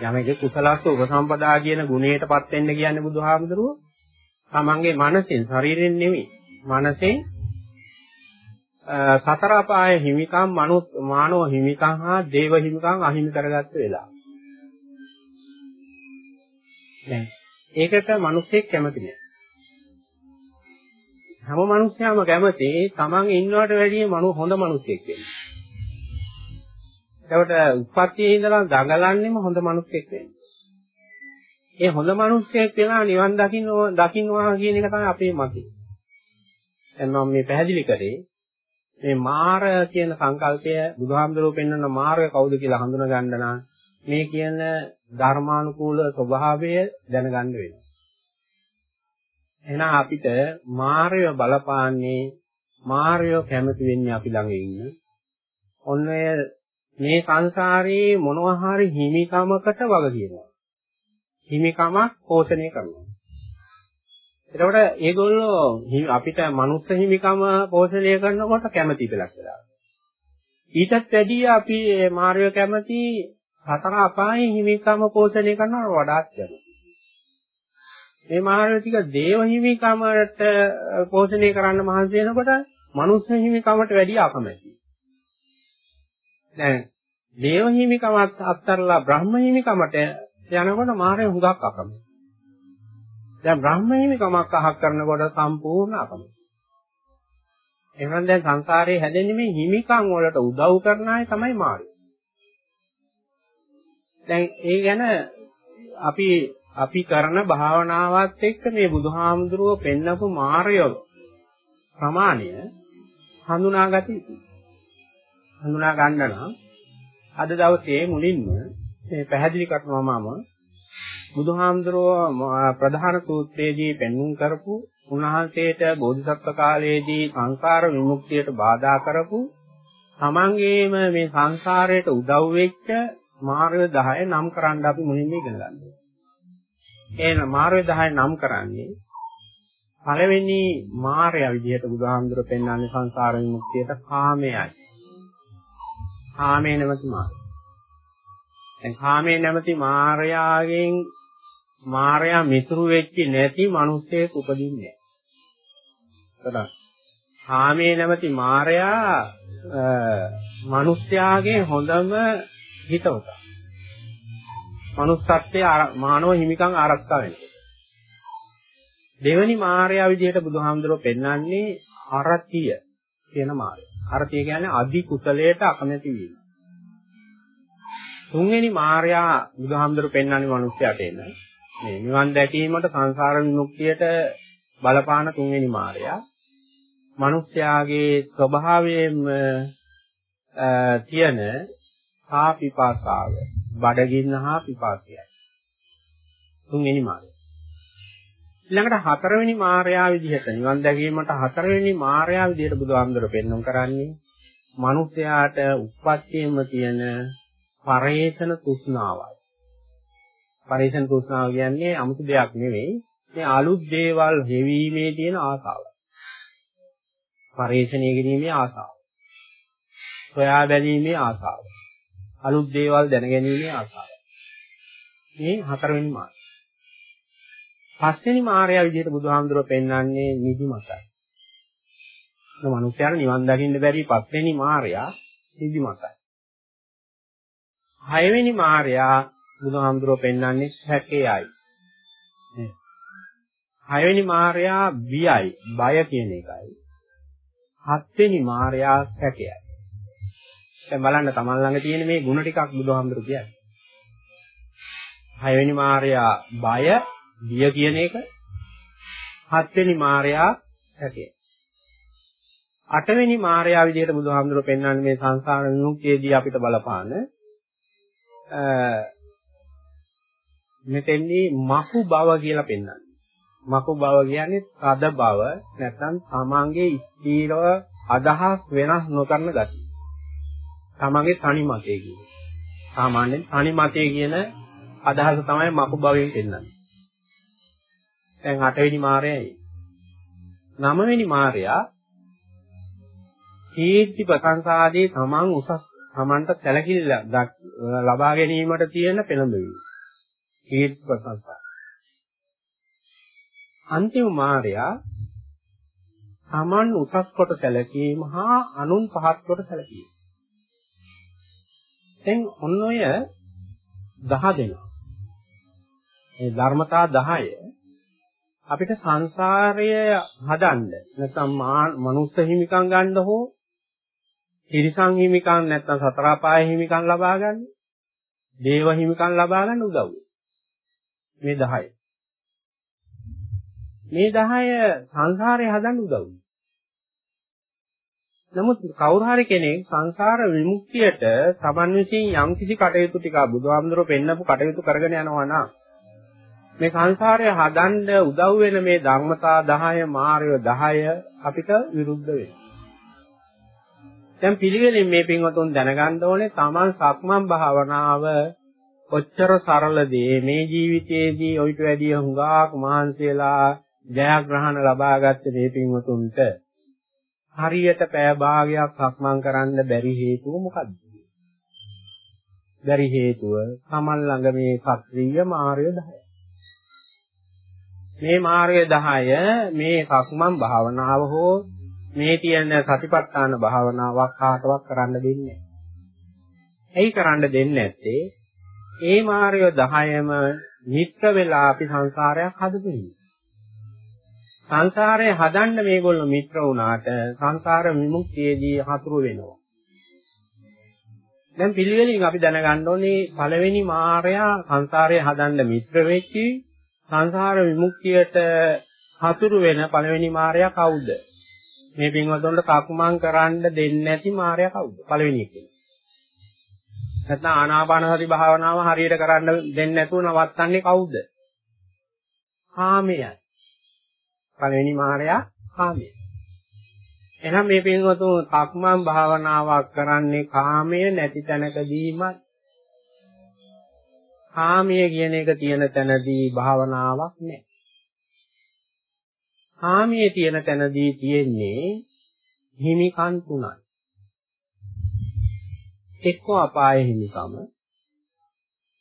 යමෙක් කුසලස්ස උපසම්පදා කියන ගුණයටපත් වෙන්න කියන්නේ බුදුහාමුදුරුවෝ තමන්ගේ මනසෙන් ශරීරෙන් නෙවෙයි මනසෙන් සතර අපාය හිමිකම් මනුත් මානව හිමිකම් හා දේව හිමිකම් අහිමි කරගත්ත වෙලාව. දැන් ඒකට මිනිස්සෙක් කැමති නෑ. හැම මිනිස්සයාම කැමති තමන් ඉන්නවට වැඩිය මනු හොඳ මිනිස්සෙක් වෙන්න. එතකොට උපත්යේ ඉඳලා දඟලන්නේම හොඳ මිනිස්සෙක් වෙන්න. ඒ හොඳ මිනිස්සෙක් වෙලා නිවන් දකින්න දකින්නවා කියන එක තමයි අපේ මතය. දැන් මම මේ පැහැදිලි කරේ මේ මාර කියන සංකල්පය බුදුහාමුදුරුවෝ පෙන්වන මාර්ග කවුද කියලා හඳුනා ගන්න නම් මේ කියන ධර්මානුකූල ස්වභාවය දැනගන්න වෙනවා. එහෙනම් අපිට මාර්ය බලපාන්නේ මාර්ය කැමති වෙන්නේ අපි ළඟ ඉන්න. ඔන්න මේ සංසාරේ මොනවා හරි හිමිකමකට වග කියනවා. හිමිකමක් පෝෂණය කරනවා. එතකොට ඒගොල්ලෝ අපිට මනුස්ස හිමිකම පෝෂණය කරනකොට කැමති ඉතලක් වෙලා. ඊටත් වැඩිය අපි මාර්ය කැමති හතර අපායේ හිමිකම පෝෂණය කරනවට වඩාත් කැමති. මේ මාර්ය ටික දේව හිමිකමට පෝෂණය කරන්න මහන්සි වෙනකොට මනුස්ස හිමිකමට වැඩිය අකමැතියි. දැන් දේව හිමිකමත් අත්තරලා බ්‍රහ්ම හිමිකමට යනකොට මාර්ය හුඟක් අකමැති. දැන් බ්‍රහ්ම හිමිකමක් අහක් කරනකොට සම්පූර්ණ අකමැති. එහෙනම් දැන් සංසාරේ හැදෙන්නේ මේ හිමිකම් වලට උදව් කරන අය තමයි මාර්ය. දැන් ඒ ගැන අපි අපි කරන භාවනාවත් එක්ක මේ බුදුහාමුදුරුව පෙන්නපු මාර්ය ප්‍රමාණය හඳුනාගත යුතුයි. හඳුනා ගන්න නම් අද දවසේ මුලින්ම මේ පැහැදිලි කරනවා මම බුදුහාමුදුරුව ප්‍රධාන සූත්‍රයේදී පෙන්වුම් කරපු උන්වහන්සේට බෝධිසත්ව කාලයේදී සංසාර විමුක්තියට බාධා කරපු තමන්ගේම මේ සංසාරයට උදව් වෙච්ච මාර්ග 10 නම් කරන්න අපි මුලින්ම ඉගෙන ගන්නවා. එන මාර්ග 10 නම් කරන්නේ පළවෙනි මාර්ය විදිහට බුදුහාමුදුර පෙන්වන්නේ සංසාර විමුක්තියට කාමයයි. කාමේ නැමැති මාර්ගය. දැන් කාමේ නැමැති මාර්යාගෙන් මාර්යා මිතුරු වෙච්ච නැති මිනිස්සෙක් උපදින්නේ නැහැ. කාමේ නැමැති මාර්යා මිනිස්යාගේ හොඳම හිතවත. manussත්වයේ මානව හිමිකම් ආරක්ෂා වෙනවා. දෙවනි මාර්යා විදිහට බුදුහාමුදුරුවෝ පෙන්වන්නේ අරතිය කියන මාර්ය. අරතිය කියන්නේ අදි කුසලයට අකමැති වීම. තුන්වෙනි මාර්යා බුදුහාමුදුරුවෝ පෙන්වන්නේ මිනිස්යාට එන මේ නිවන් දැකීමට සංසාර විමුක්තියට බලපාන තුන්වෙනි මාර්යා. මිනිස්යාගේ ස්වභාවයෙන්ම තියෙන හා පිපාසාව බඩගින්න හා පිපාසයයි තුන්වෙනි මාර්ගය ඊළඟට හතරවෙනි මාර්යා විදිහට නිවන් දැකීමට හතරවෙනි මාර්යා විදිහට බුදුහාමුදුරුවෝ පෙන්වන්න කරන්නේ මිනිස්යාට උප්පත්තියෙම තියෙන පරේෂණ තෘෂ්ණාවයි. පරේෂණ තෘෂ්ණාව කියන්නේ 아무තු දෙයක් නෙවෙයි මේ අලුත් දේවල් හෙවීමේ තියෙන ආසාව පරේෂණය කිරීමේ ආසාව සොයා බැලීමේ ආසාව අලුත් දේවල් දැනගැනීමේ ආසාව. මේ හතරවෙනි මාර්ගය. පස්වෙනි මාර්ගය විදිහට බුදුහාමුදුරුවෝ පෙන්වන්නේ නිදිමතයි. ඒ මනුස්සයාට නිවන් දකින්න බැරි පස්වෙනි මාර්ගය නිදිමතයි. හයවෙනි මාර්ගය බුදුහාමුදුරුවෝ පෙන්වන්නේ සැකයයි. හයවෙනි මාර්ගය බියයි, බය කියන එකයි. හත්වෙනි මාර්ගය සැකයයි. දැන් බලන්න තමන් ළඟ තියෙන මේ ಗುಣ ටිකක් බුදුහාමුදුරු කියන්නේ. හයවෙනි මාර්යා බය, බිය කියන එක. හත්වෙනි මාර්යා සැකය. අටවෙනි මාර්යා විදිහට බුදුහාමුදුරු පෙන්වන්නේ මේ සංසාර විමුක්තියේදී අපිට බලපාන අ මෙතෙන්දී මහු බව කියලා පෙන්වන්නේ. මකු බව කියන්නේ තද බව නැත්නම් තමන්ගේ ස්ථීරව අදහස් වෙනස් නොකරන ගතිය. තමන්ගේ තනි මතය කියන්නේ. සාමාන්‍යයෙන් තනි මතය කියන අදහස තමයි මකු භවයෙන් පෙන්වන්නේ. දැන් 8 වෙනි මාර්යයි. 9 වෙනි මාර්යා කීර්ති ප්‍රශංසාදී තමන් උසස් තමන්ට සැලකිලි ලබා ගැනීමට තියෙන පෙළඹවීම. කීර්ති ප්‍රශංසා. අන්තිම මාර්යා තමන් උසස් කොට සැලකීම හා අනුන් පහත් කොට සැලකීම. දැන් ඔන්න ඔය 10 දෙනා. මේ ධර්මතා 10 අපිට සංසාරය හදන්න නැත්නම් මනුස්ස හිමිකම් ගන්න හෝ තිරිසන් හිමිකම් නැත්නම් සතර පාය හිමිකම් ලබා ගන්න දේව හිමිකම් ලබා ගන්න උදව් මේ 10 මේ 10 සංසාරය හදන්න උදව් නමුත් කවුරු හරි කෙනෙක් සංසාර විමුක්තියට සමන් විසින් යම් කිසි කටයුතු ටික බුදුහාමුදුරුවෝ පෙන්නපු කටයුතු කරගෙන යනවා නම් මේ සංසාරය හදන්න උදව් වෙන මේ ධර්මතා 10 මාර්ය 10 අපිට විරුද්ධ වෙනවා. දැන් පිළිවෙලින් මේ පින්වතුන් දැනගන්න ඕනේ Taman සක්මන් භාවනාව කොච්චර සරලද මේ ජීවිතයේදී ඔයිට වැඩිය හුඟක් මහන්සියලා ජයග්‍රහණ ලබාගත්තේ මේ පින්වතුන්ට හරියට පෑ භාගයක් සක්මන් කරන්න බැරි හේතුව මොකද්ද? බැරි හේතුව Taman ළඟ මේ සක්‍රීය මාර්ය 10. මේ මාර්ගය 10 මේ සක්මන් භාවනාව හෝ මේ තියෙන සතිපට්ඨාන භාවනාවක් කාටවත් කරන්න දෙන්නේ ඇයි කරන්න දෙන්නේ නැත්තේ? ඒ මාර්ගය 10ම නිත්‍ය වෙලා අපි සංසාරයක් හදපු සංසාරය හදන්න මේගොල්ලෝ මිත්‍ර වුණාට සංසාර විමුක්තියේදී හතුරු වෙනවා. දැන් පිළිවෙලින් අපි දැනගන්න ඕනේ පළවෙනි මාර්යා සංසාරය හදන්න මිත්‍ර වෙච්චි සංසාර විමුක්තියට හතුරු වෙන පළවෙනි මායя කවුද? මේ පින්වතුන්ට කකුමන් කරන්න දෙන්නේ නැති මායя කවුද? පළවෙනි එකේ. නැත්නම් ආනාපාන සති භාවනාව හරියට කරන්න දෙන්නේ නැතුව නවත්තන්නේ කවුද? කාමයයි. පළවෙනි මායя කාමය. එහෙනම් මේ පින්වතුන් කකුමන් භාවනාවක් කරන්නේ කාමය නැති තැනකදීමයි. කාමයේ කියන එක තියෙන තැනදී භාවනාවක් නැහැ. කාමයේ තියෙන තැනදී තියෙන්නේ හිමිකම් තුනයි. එක්ක අපාය හිමිකම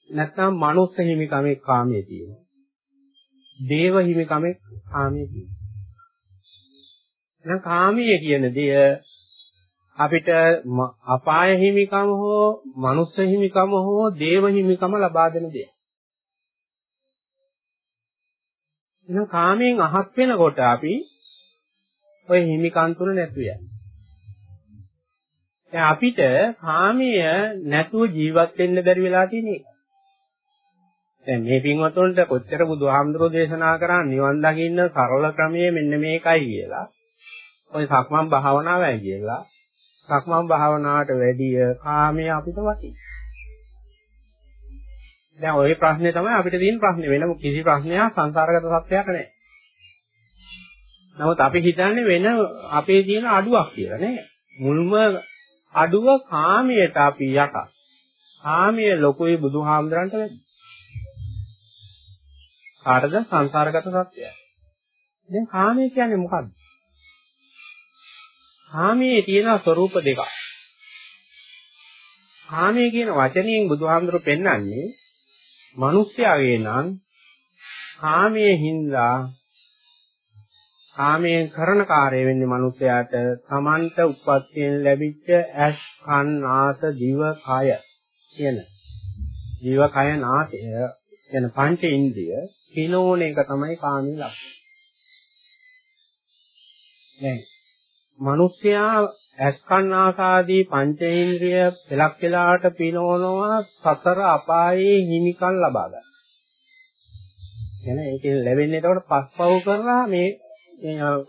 නැත්නම් මනුස්ස හිමිකමේ කාමයේ තියෙනවා. දේව හිමිකමේ කාමයේ තියෙනවා. එහෙනම් කාමයේ කියන දේ අපිට අපාය හිමිකම හෝ මනුස්ස හිමිකම හෝ දේව හිමිකම ලබා දෙන දෙයක්. එහෙනම් කාමයෙන් අහක් වෙනකොට අපි ඔය හිමිකම් තුන නැතු යන්නේ. දැන් අපිට කාමීය නැතුව ජීවත් වෙන්න බැරි වෙලා තියෙන එක. දැන් මේ පින්වතුන්ට කොච්චර බුදුහාමුදුරෝ දේශනා කරා නිවන් දකින්න සරල ක්‍රමය මෙන්න මේකයි කියලා. ඔය සක්මන් භාවනාවයි කියලා. සක්මන් භාවනාවට වැඩිය කාමයේ අපිට වටි. දැන් ওই ප්‍රශ්නේ තමයි අපිට තියෙන ප්‍රශ්නේ වෙන කිසි ප්‍රශ්නයක් සංසාරගත සත්‍යයක් නැහැ. නමුත් අපි හිතන්නේ වෙන අපේ තියෙන අඩුවක් කියලා නේ. මුල්ම අඩුව කාමයට අපි යට. කාමයේ ලොකුයි බුදුහාමුදුරන්ට වැඩි. කාටද සංසාරගත සත්‍යය. දැන් කාමය කියන්නේ මොකක්ද? කාමයේ තියෙන ස්වરૂප දෙකක්. කාමයේ කියන වචනයෙන් බුදුහාමුදුරු පෙන්වන්නේ මිනිස්යාගේ නම් කාමයේ හින්දා කාමයෙන් කරන කාර්ය වෙන්නේ මිනිස්යාට තමන්ට උප්පත්තියෙන් ලැබිච්ච ඇස් කන් නාස දිව කය කියන ජීව කය නාසය කියන පංච ඉන්ද්‍රිය පිනෝන එක තමයි කාමී ලක්ෂණ. දැන් මිනිස්සයා ඇස්කන්නාසාදී පංචේන්ද්‍රිය පෙලක් වෙලාවට පිනවනවා සතර අපායේ හිමිකම් ලබා ගන්න. එන ඒකෙන් ලැබෙන්නේ එතකොට පස්පව් කරලා මේ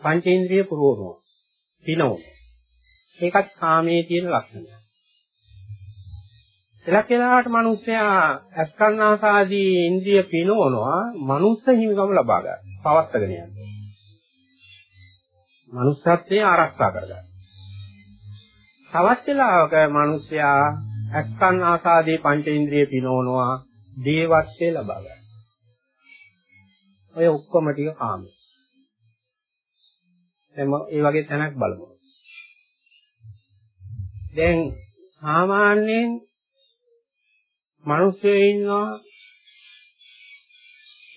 පංචේන්ද්‍රිය පුරවනවා. පිනවනවා. ඒකත් කාමයේ තියෙන ලක්ෂණය. පෙලක් වෙලාවට මිනිස්සයා ඇස්කන්නාසාදී ඉන්ද්‍රිය පිනවනවා මනුස්ස හිමිකම් ලබා ගන්න. පවත්තගෙන යනවා. manussත්වයේ ආරක්ෂා කරගන්න. තවත් වෙලාවක මිනිසයා අස්කන් ආසාදී පංචේන්ද්‍රිය පිනවනවා දේවත්වයේ ලබා ගන්න. ඔය ඔක්කොම ටික කාමයි. දැන් මේ වගේ තැනක් බලමු. දැන් සාමාන්‍යයෙන් මිනිස්සු ඉන්නවා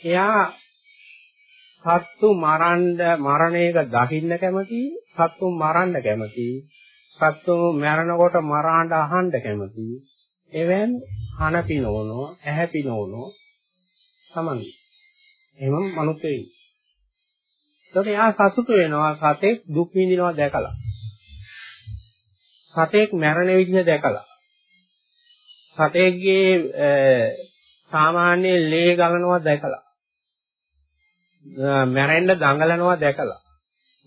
එයා සත්තු මරන්න මරණයක දකින්න කැමති සත්තු මරන්න කැමති සත්තු මරනකොට මරාඬ අහන්න කැමති එවෙන් හන පිනවනෝ ඇහැ පිනවනෝ සමන්දි එහෙම මනුස්සයෙක්. ඒකට එයා සතුටු වෙනවා සතෙක් දුක් විඳිනවා දැකලා. සතෙක් මැරෙන විදිහ දැකලා. සතෙක්ගේ සාමාන්‍ය ලේ ගලනවා දැකලා. මැරෙන්න දඟලනවා දැකලා.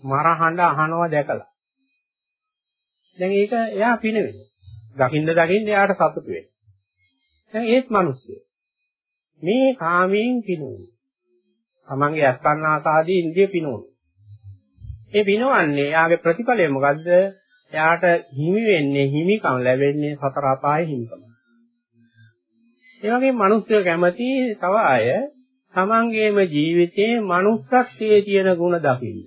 මර හඬ අහනවා දැකලා. දැන් ඒක එයා පිනවෙනවා. දකින්න දකින්න එයාට සතුටු වෙනවා. දැන් ඒත් මිනිස්සු. මේ කාමයෙන් පිනුනේ. තමන්ගේ අස්කන්නාසාදී ඉන්දිය පිනවන. ඒ පිනවන්නේ එයාගේ ප්‍රතිඵලය මොකද්ද? එයාට හිමි වෙන්නේ හිමිකම් ලැබෙන්නේ සතර අපායේ හිමිකම. ඒ වගේම මිනිස්සු කැමති තව අය තමන්ගේම ජීවිතයේ manussත්වයේ තියෙන ಗುಣ දකින්න.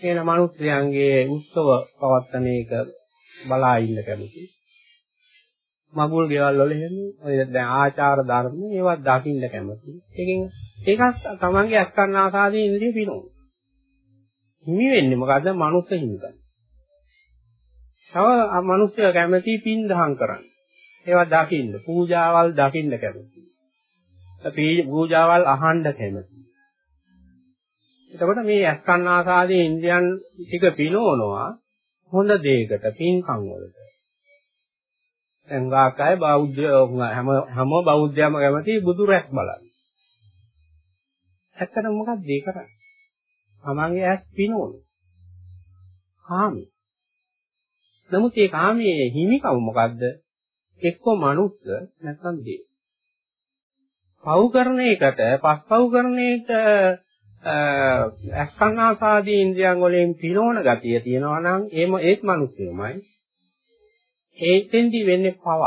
කියන මිනිස්යන්ගේ උත්සව පවත්තන එක බලා ඉන්න කැමති. මගුල් ගෙවල් වල එහෙම ඔය දැන් ආචාර ධර්ම ඒවා දකින්න කැමති. ඒකෙන් ඒකත් තමන්ගේ අස්කරණ ආසාදී ඉන්ද්‍රිය පිනෝ. හිමි වෙන්නේ මොකද්ද? මනුස්ස හිමිකම්. තව මිනිස්සු කැමති පින් දහම් කරන්න. ඒවා දකින්න, පූජාවල් දකින්න කැමති. පූජාවල් අහන්න කැමති. එතකොට මේ අස්කන්නාසාදී ඉන්ද්‍රියන් ටික පිනවනවා හොඳ දෙයකට, පින්කම් වලට. දැන් වාකය බෞද්ධ හැම හැම බෞද්ධයම කැමති බුදු රැස් බලන්න. ඇත්තටම මොකක්ද ඒ කරන්නේ? තමන්ගේ ඇස් පිනවන. කාමී. නමුත් ඒ කාමයේ හිමිකම මොකද්ද? එක්ක මනුස්ස නැත්නම් දේ. පව් කරන එකට, පස්පව් කරන එක අස්කන්නාසාදී ඉන්ද්‍රියන් වලින් පිනවන ගතිය තියෙනවා නම් ඒම ඒත් මිනිස්සෙමයි. ඒතෙන්දි වෙන්නේ පව.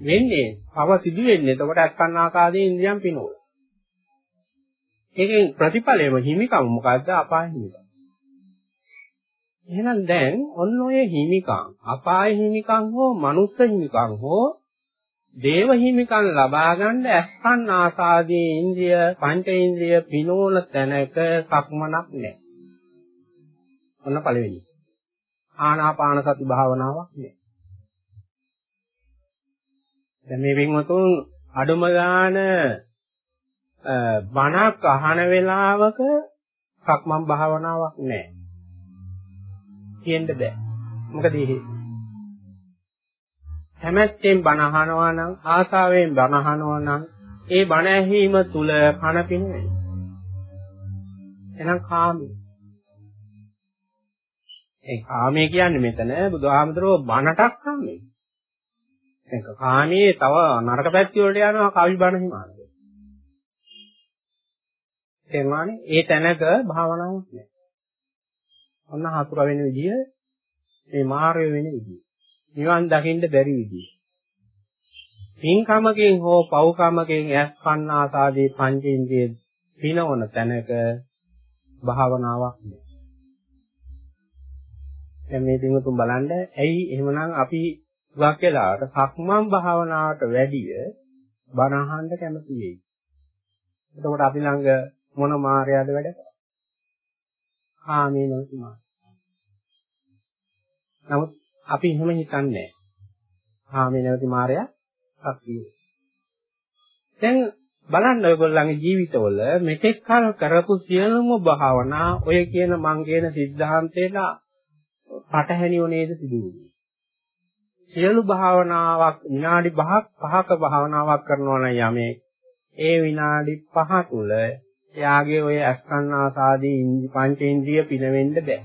වෙන්නේ පව සිදු වෙන්නේ එතකොට අස්කන්නාසාදී ඉන්ද්‍රියන් පිනවන. ඒකෙන් ප්‍රතිඵලයම හිමිකම මොකද්ද? අපාය හිමිකම. එහෙනම් දැන් ඔන්න ඔය හිමිකම්, අපාය හිමිකම් හෝ මනුස්ස හිමිකම් හෝ දේව හිමිකම් ලබා ගන්න අස්කන් ආසාදී ඉන්ද්‍රිය, පංච ඉන්ද්‍රිය පිනෝන තැනක සක්මනක් නැහැ. ඔන්න පළවෙනි. ආනාපාන සති භාවනාවක් නැහැ. දැන් මේ වින්වතුන් අඩුම ගාන බණක් අහන වෙලාවක සක්මන් භාවනාවක් නැහැ. කියන්න බෑ. මොකද ඒ හැමැත්තෙන් බණ අහනවා නම් ආසාවෙන් බණ අහනවා නම් ඒ බණ ඇහිීම තුල කන පිනෙන්නේ. එහෙනම් කාමී. ඒ කාමී කියන්නේ මෙතන බුදුහාමුදුරුවෝ බණටක් කාමී. ඒක කාමී තව නරක පැති වලට යනවා කවි බණ හිමානද. තේරුණානේ? ඒ තැනක භාවනාවක් නැහැ. ඔන්න හතුර වෙන විදිය මේ මාර්ය වෙන විදිය. නිවන් දකින්න බැරි විදිය. පින්කමකින් හෝ පව්කමකින් ඇස්පන්න ආසාදී පංචේන්ද්‍රිය පිනවන තැනක භාවනාවක් නෑ. දැන් මේ පින්වතුන් බලන්න ඇයි එහෙමනම් අපි ගොඩක් වෙලාවට සක්මන් භාවනාවට වැඩිය බණ අහන්න කැමති වෙයි. එතකොට අපි ළඟ මොන මායයද වැඩ කරන්නේ? කාමී නැති මාය. නමුත් අපි එහෙම හිතන්නේ නැහැ. කාමී නැති මායය සක්‍රිය. දැන් බලන්න ඔයගොල්ලන්ගේ ජීවිතවල මෙතෙක් කල් කරපු සියලුම භාවනා ඔය කියන මං කියන සිද්ධාන්තේලා පටහැනිව නේද සිදුවුනේ. සියලු භාවනාවක් විනාඩි 5ක් 5ක භාවනාවක් කරනවා නම් යමේ ඒ විනාඩි 5 තුල එයාගේ ඔය අස්කන්නාසාදී පංචේන්ද්‍රිය පිනවෙන්න බෑ.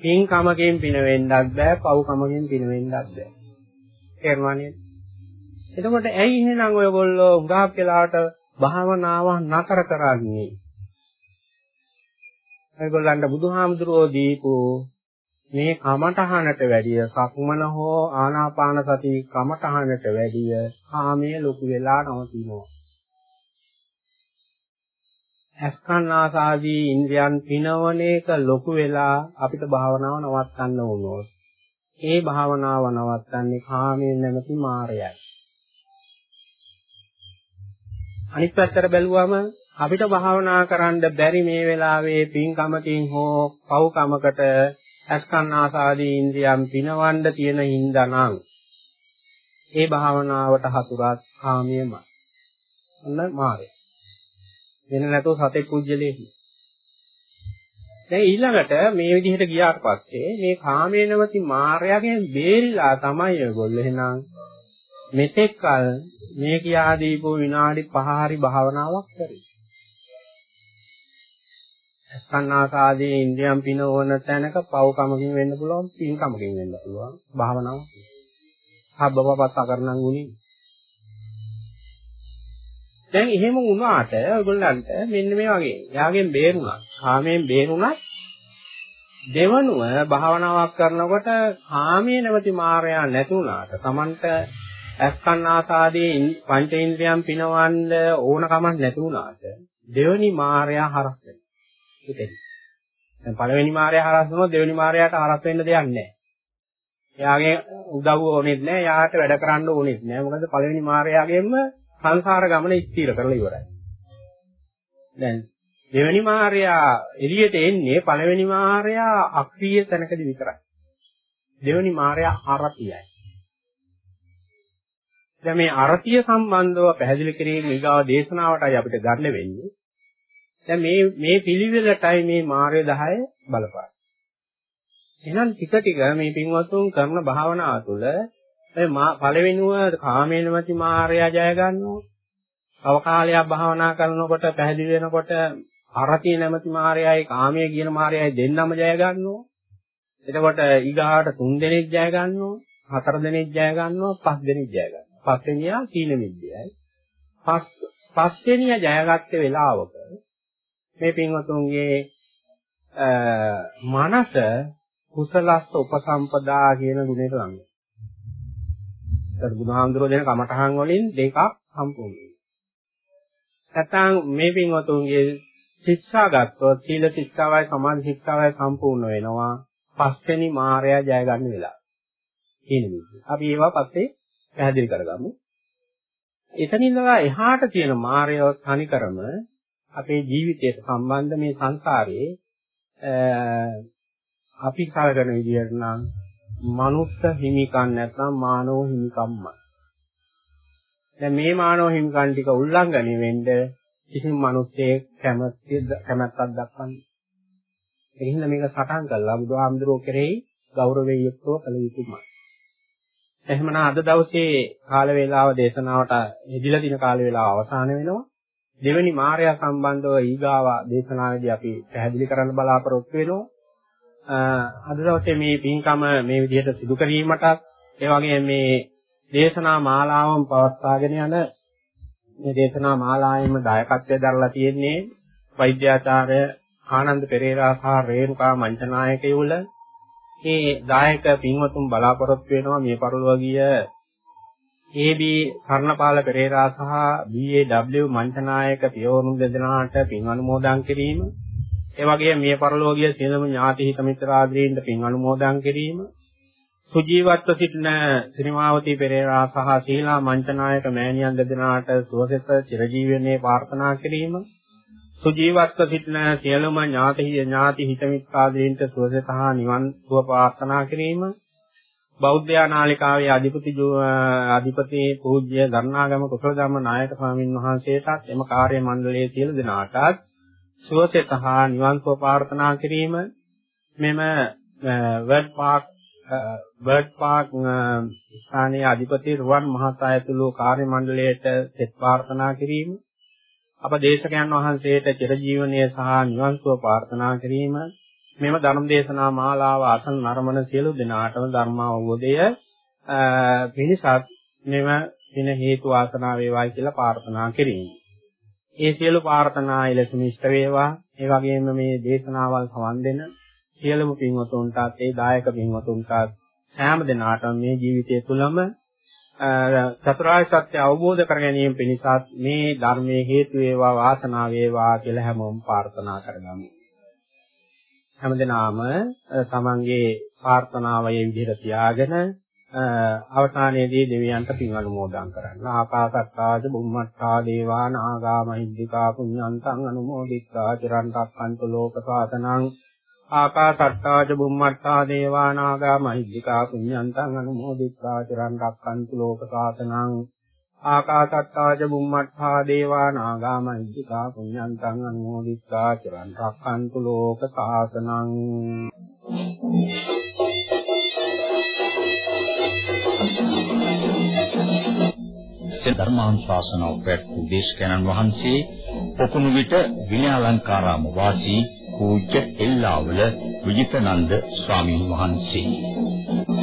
පින් කමකින් පිනවෙන්නත් බෑ, පව් කමකින් පිනවෙන්නත් බෑ. තේරුණා නේද? එතකොට ඇයි එහෙනම් ඔයගොල්ලෝ උගාක් වෙලාවට භාවනාව නතර කරන්නේ? ඔයගොල්ලන්ට බුදුහාමුදුරුවෝ දීපු මේ කමඨහනට වැඩිය සක්මන හෝ ආනාපාන සති කමඨහනට වැඩිය කාමයේ ලොකු වෙලා නවතිනවා. අස්කන්නාසාදී ඉන්ද්‍රයන් පිනවන එක ලොකු වෙලා අපිට භාවනාව නවත්තන්න වුණොත් ඒ භාවනාව නවත්තන්නේ කාමයෙන් නැමැති මායයයි. අනිත් පැත්තට බැලුවම අපිට භාවනා කරන්න බැරි මේ වෙලාවේ පින්කමකින් හෝ පව්කමකට අස්කන්නාසාදී ඉන්ද්‍රියන් පිනවන්න තියෙන හින්දා නම් ඒ භාවනාවට හතුරක් කාමයමයි. අන්න මාරය. වෙන නැතෝ සතේ පුජ්‍යලේ. දැන් ඊළඟට මේ විදිහට ගියාට පස්සේ මේ කාමයේ නැවති මායයෙන් බේරිලා තමයි ඔයගොල්ලෝ එහෙනම් මෙතෙක් කල මේ කියා දීපෝ විනාඩි 5 හරි භාවනාවක් කරේ. ස්කන්නාසාදී ඉන්ද්‍රියම් පිනවන තැනක පව්කමකින් වෙන්න පුළුවන් පින්කමකින් වෙන්න පුළුවන් භාවනාවක්. සබ්බපපත් අකරණං ගුණි. දැන් එහෙම වුණාට ඔයගොල්ලන්ට මෙන්න මේ වගේ යාගෙන් බේරුණා. කාමයෙන් බේරුණා. දෙවනුව භාවනාවක් කරනකොට කාමයේ නැවති මායя නැතුණාට Tamanට අස්කන්නාසාදී පංචේන්ද්‍රයන් පිනවන්න ඕන කමක් නැතුණාට දෙවනි මායя හරස් වෙනවා. ඒකයි. දැන් පළවෙනි මායя හරස් වුණොත් දෙවෙනි මායයට හරස් වෙන්න දෙයක් නැහැ. එයාගේ උදව්ව ඕනෙත් නැහැ, එයාට වැඩ කරන්න ඕනෙත් නැහැ. මොකද පළවෙනි මායයාගෙන්ම සංසාර ගමන ස්ථිර කරලා ඉවරයි. දැන් දෙවෙනි මායයා එළියට එන්නේ පළවෙනි මායයා අක්‍රීය තැනකදී විතරයි. දෙවෙනි මායයා අරතියයි. දැන් මේ අරතිය සම්බන්ධව පැහැදිලි කිරීම ඊගාව දේශනාවටයි අපිට ගන්න වෙන්නේ. දැන් මේ මේ පිළිවෙලටයි මේ මාර්ය 10 බලපාන. එහෙනම් ටික ටික මේ පින්වත්තුන් කරන භාවනාව තුළ මේ පළවෙනිව කාමේනමති මාර්යය ජය ගන්නවා. තව කාලයක් භාවනා කරනකොට පැහැදිලි වෙනකොට අරතිය නැමැති මාර්යයයි කාමයේ කියන මාර්යයයි දෙන්නම ජය ගන්නවා. එතකොට ඊගාට තුන් දෙනෙක් ජය ගන්නවා, හතර දෙනෙක් ජය ගන්නවා, පස් දෙනෙක් ජය ගන්නවා. පස්වෙනියා සීල විද්‍යයි. පස් පස්වෙනියා ජයගත්ත වෙලාවක මේ පින්වතුන්ගේ මනස කුසලස්ස උපසම්පදා කියන ගුණයට ලං වෙනවා. ඒත් බුදුහාමුදුරුවෝ දෙන කමඨහන් වලින් දෙකක් සම්පූර්ණයි. නැත්නම් මේ පින්වතුන්ගේ ශික්ෂා ගත්තොත් සීල ශික්ෂාවයි සමාධි ශික්ෂාවයි සම්පූර්ණ වෙනවා. පස්වෙනි මායя ජය ගන්න වෙලාව. කියන විදිහ. අපි ඒවා පස්සේ පැහැදිලි කරගමු. එතනින් එහාට තියෙන මායය තනිකරම අපේ ජීවිතයට සම්බන්ධ මේ සංසාරයේ අපි කලකන විදිහට නම් මනුස්ස හිමිකම් නැත්නම් මානව හිමිකම්මයි. දැන් මේ මානව හිමිකම් ටික උල්ලංඝනය වෙන්න කිසිම මිනිස්සෙක් කැමැති කැමැත්තක් දක්වන්නේ. ඒ හින්දා මේක සටහන් කළා බුදුහාමුදුරුවෝ කෙරෙහි ගෞරවයෙන් යුක්තව කළ යුතුමයි. එහෙමනම් අද දවසේ කාල වේලාව දේශනාවට හෙදිලා දින කාල වේලාව අවසන් වෙනවා. දෙවෙනි මායя සම්බන්ධව ඊගාව දේශනාවේදී අපි පැහැදිලි කරන්න බලාපොරොත්තු වෙනවා. අද දවසේ මේ පින්කම මේ විදිහට සිදු කිරීමටත් ඒ වගේම මේ දේශනා මාලාවම පවත්වාගෙන යන මේ දේශනා මාලාවෙම දායකත්වයෙන් දරලා තියෙන්නේ වෛද්‍යාචාර්ය ආනන්ද පෙරේරා සහ රේරුකා මංචනායක යුල මේ දායක පින්වතුන් බලාපොරොත්තු වෙනවා මේ පරිලෝකීය AB කර්ණපාල පෙරේරා සහ BAW මංචනායක පියවරුන් දෙදෙනාට පින් අනුමෝදන් කිරීම. ඒ වගේම මිය පරලෝකීය සියලුම ඥාති හිත මිත්‍රාදීන්ට පින් අනුමෝදන් කිරීම. සුජීවත්ව සිටින ශ්‍රීමාවතී පෙරේරා සහ සීලා මංචනායක මෑණියන් දෙදෙනාට සුවසෙත චිරජීවනයේ ප්‍රාර්ථනා කිරීම. සුජීවත්ව සිටින සියලුම ඥාති ඥාති හිත මිත්‍රාදීන්ට සුවසෙත හා නිවන් සුව ප්‍රාර්ථනා කිරීම. බෞද්ධ නාලිකාවේ අධිපති අධිපති පූජ්‍ය ධර්ණාගම කුසල ධම්ම නායක ස්වාමින් වහන්සේටත් එම කාර්ය මණ්ඩලයේ සියලු දෙනාටත් සුවසෙත හා නිවන් සුව ප්‍රාර්ථනා කිරීම මෙම වර්ඩ් පාක් වර්ඩ් පාක් ස්ථානයේ අධිපති රුවන් මහතා ඇතුළු කාර්ය මණ්ඩලයට සෙත් ප්‍රාර්ථනා කිරීම අප දේශකයන් වහන්සේට චිරජීවනයේ සහ නිවන් සුව ප්‍රාර්ථනා කිරීම මෙම ධර්ම දේශනා මාලාව අසන නරමන සියලු දෙනාටම ධර්ම අවබෝධය පිණිසත් මෙම දින හේතු වාසනා වේවායි කියලා ප්‍රාර්ථනා කිරීම ඒ සියලු ප්‍රාර්ථනා එලෙසම ඉෂ්ට වේවා. ඒ වගේම මේ දේශනාවල් සවන් දෙන සියලුම පින්වතුන්ටත් ඒ දායක පින්වතුන්ටත් සෑම දිනාටම මේ ජීවිතය තුළම චතුරාර්ය සත්‍ය අවබෝධ කර ගැනීම පිණිසත් මේ ධර්මයේ හේතු වේවා වාසනාව වේවා කියලා හැමෝම ප්‍රාර්ථනා කරගමු. හැමදෙනාම තමන්ගේ ප්‍රාර්ථනාව ඒ විදිහට තියාගෙන අවසානයේදී දෙවියන්ට පින් අනුමෝදන් කරන්න. ආකාසත්තාද බුම්මත්තා දේවා නාගා මහිද්దికා පුඤ්ඤන්තං අනුමෝදිත්වා චිරන්තරක්කන්ත ලෝක සාසනං ආකාසත්තාද බුම්මත්තා දේවා නාගා මහිද්దికා පුඤ්ඤන්තං අනුමෝදිත්වා චිරන්තරක්කන්ත ලෝක සාසනං ආකාසත්තාච බුම්මත්ථා දේවා නාගාමහිත්‍තිකා පුඤ්ඤන්තං අනුමෝදිත්වා චරන් රක්ඛන්තු ලෝක සාසනං. ධර්මානුශාසනාව පැවැත්වූ දේශකයන්න් වහන්සේ පොකුණු විට විනයාලංකාරාම වාසී පූජ්‍ය එල්ලාවල විජිතනන්ද ස්වාමීන් වහන්සේ.